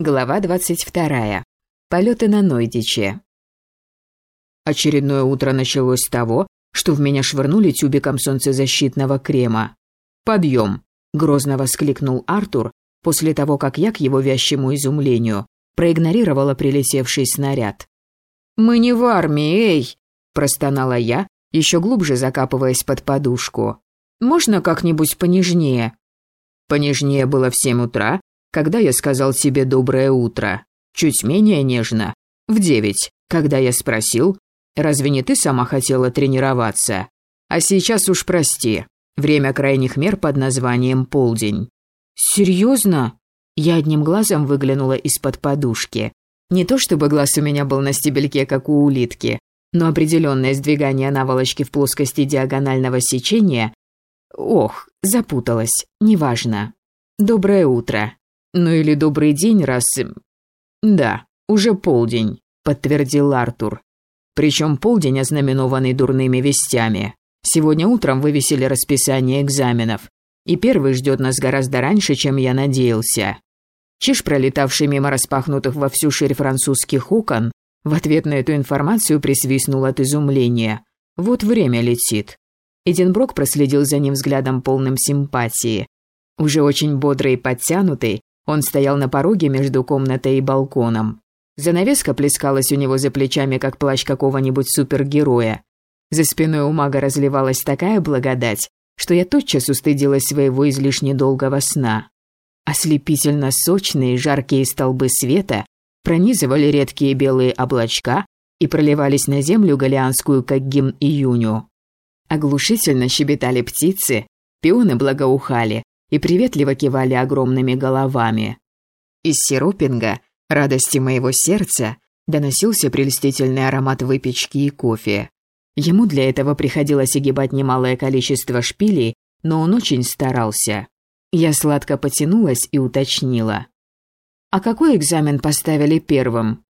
Глава 22. Полеты на Нойдиче. Очередное утро началось с того, что в меня швырнули тюбиком солнцезащитного крема. «Подъем!» – грозно воскликнул Артур после того, как я, к его вящему изумлению, проигнорировала прилетевший снаряд. «Мы не в армии, эй!» – простонала я, еще глубже закапываясь под подушку. «Можно как-нибудь понежнее?» Понежнее было в семь утра, когда я сказал себе «доброе утро». Чуть менее нежно. В девять, когда я спросил «разве не ты сама хотела тренироваться?» А сейчас уж прости. Время крайних мер под названием «полдень». «Серьезно?» Я одним глазом выглянула из-под подушки. Не то чтобы глаз у меня был на стебельке, как у улитки, но определенное сдвигание наволочки в плоскости диагонального сечения... Ох, запуталась, неважно. «Доброе утро», «Ну или добрый день, раз...» «Да, уже полдень», — подтвердил Артур. «Причем полдень, ознаменованный дурными вестями. Сегодня утром вывесили расписание экзаменов, и первый ждет нас гораздо раньше, чем я надеялся». Чиж, пролетавший мимо распахнутых во всю ширь французских окон, в ответ на эту информацию присвистнул от изумления. «Вот время летит». Эдинброк проследил за ним взглядом полным симпатии. Уже очень бодрый и подтянутый, он стоял на пороге между комнатой и балконом. Занавеска плескалась у него за плечами, как плащ какого-нибудь супергероя. За спиной у мага разливалась такая благодать, что я тотчас устыдилась своего излишне долгого сна. Ослепительно сочные жаркие столбы света пронизывали редкие белые облачка и проливались на землю галианскую, как гимн июню. Оглушительно щебетали птицы, пионы благоухали, и приветливо кивали огромными головами. Из сиропинга, радости моего сердца, доносился прелестительный аромат выпечки и кофе. Ему для этого приходилось огибать немалое количество шпилей, но он очень старался. Я сладко потянулась и уточнила. «А какой экзамен поставили первым?»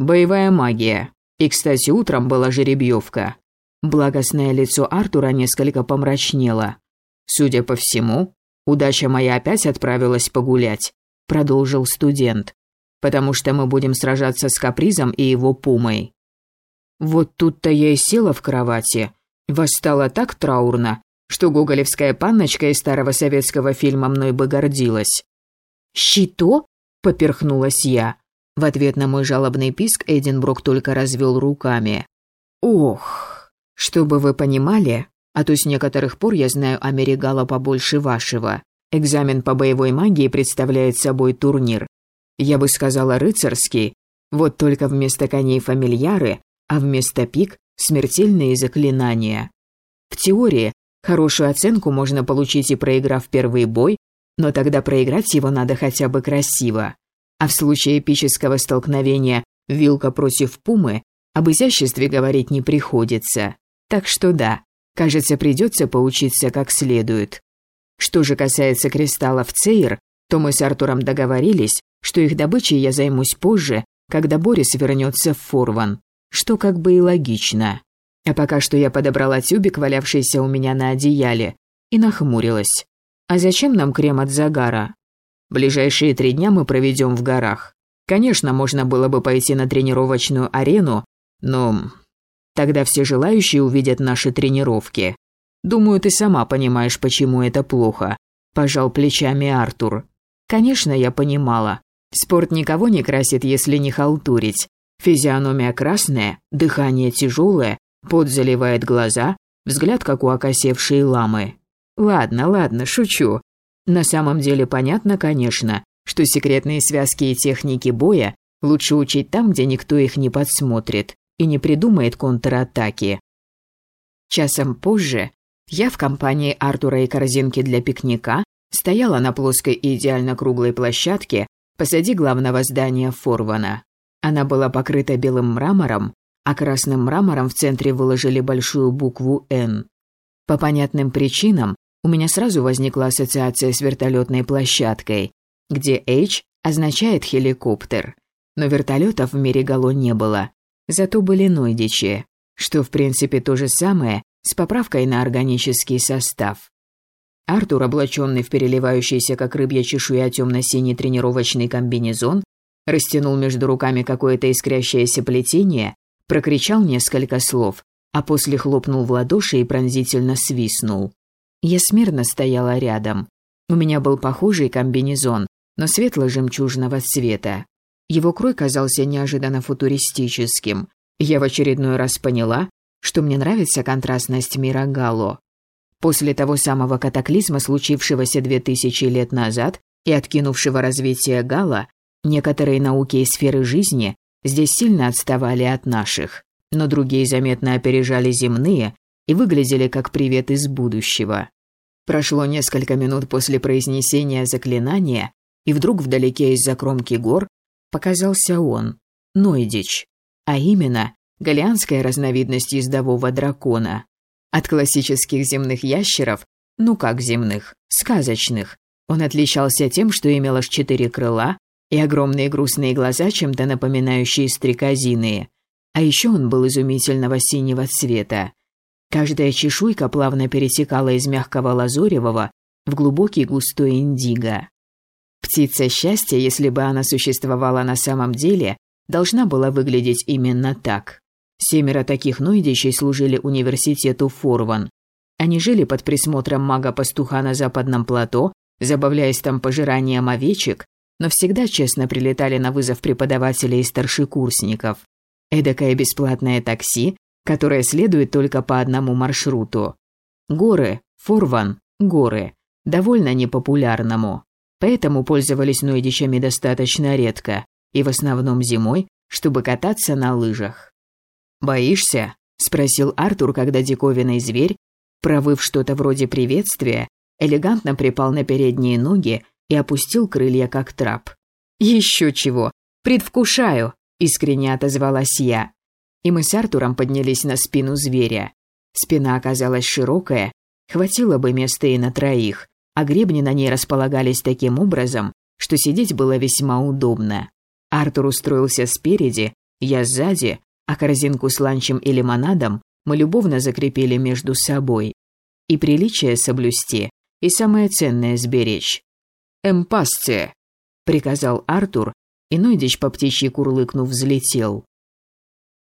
«Боевая магия. И, кстати, утром была жеребьевка». Благостное лицо Артура несколько помрачнело. Судя по всему, Удача моя опять отправилась погулять, продолжил студент, потому что мы будем сражаться с капризом и его пумой. Вот тут-то я и села в кровати. Восстала так траурно, что гоголевская панночка из старого советского фильма мной бы гордилась. «Щито?» – поперхнулась я. В ответ на мой жалобный писк Эдинбрук только развел руками. «Ох, чтобы вы понимали, а то с некоторых пор я знаю Америгала побольше вашего. Экзамен по боевой магии представляет собой турнир. Я бы сказала рыцарский, вот только вместо коней фамильяры, а вместо пик – смертельные заклинания. В теории хорошую оценку можно получить и проиграв первый бой, но тогда проиграть его надо хотя бы красиво. А в случае эпического столкновения вилка против пумы об изяществе говорить не приходится. Так что да, Кажется, придется поучиться как следует. Что же касается кристаллов Цейр, то мы с Артуром договорились, что их добычей я займусь позже, когда Борис вернется в Форван, что как бы и логично. А пока что я подобрала тюбик, валявшийся у меня на одеяле, и нахмурилась. А зачем нам крем от загара? Ближайшие три дня мы проведем в горах. Конечно, можно было бы пойти на тренировочную арену, но Тогда все желающие увидят наши тренировки. Думаю, ты сама понимаешь, почему это плохо. Пожал плечами Артур. Конечно, я понимала. Спорт никого не красит, если не халтурить. Физиономия красная, дыхание тяжелое, пот заливает глаза, взгляд как у окосевшей ламы. Ладно, ладно, шучу. На самом деле понятно, конечно, что секретные связки и техники боя лучше учить там, где никто их не подсмотрит и не придумает контратаки. Часом позже я в компании Артура и корзинки для пикника стояла на плоской и идеально круглой площадке посреди главного здания Форвана. Она была покрыта белым мрамором, а красным мрамором в центре выложили большую букву «Н». По понятным причинам у меня сразу возникла ассоциация с вертолетной площадкой, где H означает «хеликоптер». Но вертолетов в мире Гало не было, Зато были нойдичи, что в принципе то же самое с поправкой на органический состав. Артур, облаченный в переливающийся как рыбья чешуя темно-синий тренировочный комбинезон, растянул между руками какое-то искрящееся плетение, прокричал несколько слов, а после хлопнул в ладоши и пронзительно свистнул. Я смирно стояла рядом. У меня был похожий комбинезон, но светло-жемчужного цвета. Его крой казался неожиданно футуристическим. Я в очередной раз поняла, что мне нравится контрастность мира Гало. После того самого катаклизма, случившегося две тысячи лет назад и откинувшего развитие Гала, некоторые науки и сферы жизни здесь сильно отставали от наших, но другие заметно опережали земные и выглядели как привет из будущего. Прошло несколько минут после произнесения заклинания, и вдруг вдалеке из-за кромки гор показался он, Нойдич, а именно галианская разновидность ездового дракона. От классических земных ящеров, ну как земных, сказочных, он отличался тем, что имел аж четыре крыла и огромные грустные глаза, чем-то напоминающие стрекозиные. А еще он был изумительного синего цвета. Каждая чешуйка плавно перетекала из мягкого лазоревого в глубокий густой индиго. Птица счастья, если бы она существовала на самом деле, должна была выглядеть именно так. Семеро таких нойдичей служили университету Форван. Они жили под присмотром мага-пастуха на западном плато, забавляясь там пожиранием овечек, но всегда честно прилетали на вызов преподавателей и старшекурсников. Эдакое бесплатное такси, которое следует только по одному маршруту. Горы, Форван, горы, довольно непопулярному. Поэтому пользовались нойдичами достаточно редко, и в основном зимой, чтобы кататься на лыжах. «Боишься?» – спросил Артур, когда диковинный зверь, провыв что-то вроде приветствия, элегантно припал на передние ноги и опустил крылья как трап. «Еще чего! Предвкушаю!» – искренне отозвалась я. И мы с Артуром поднялись на спину зверя. Спина оказалась широкая, хватило бы места и на троих, а гребни на ней располагались таким образом, что сидеть было весьма удобно. Артур устроился спереди, я сзади, а корзинку с ланчем и лимонадом мы любовно закрепили между собой. И приличие соблюсти, и самое ценное сберечь. «Эмпасце!» – приказал Артур, и Нойдич по птичьи курлыкнув взлетел.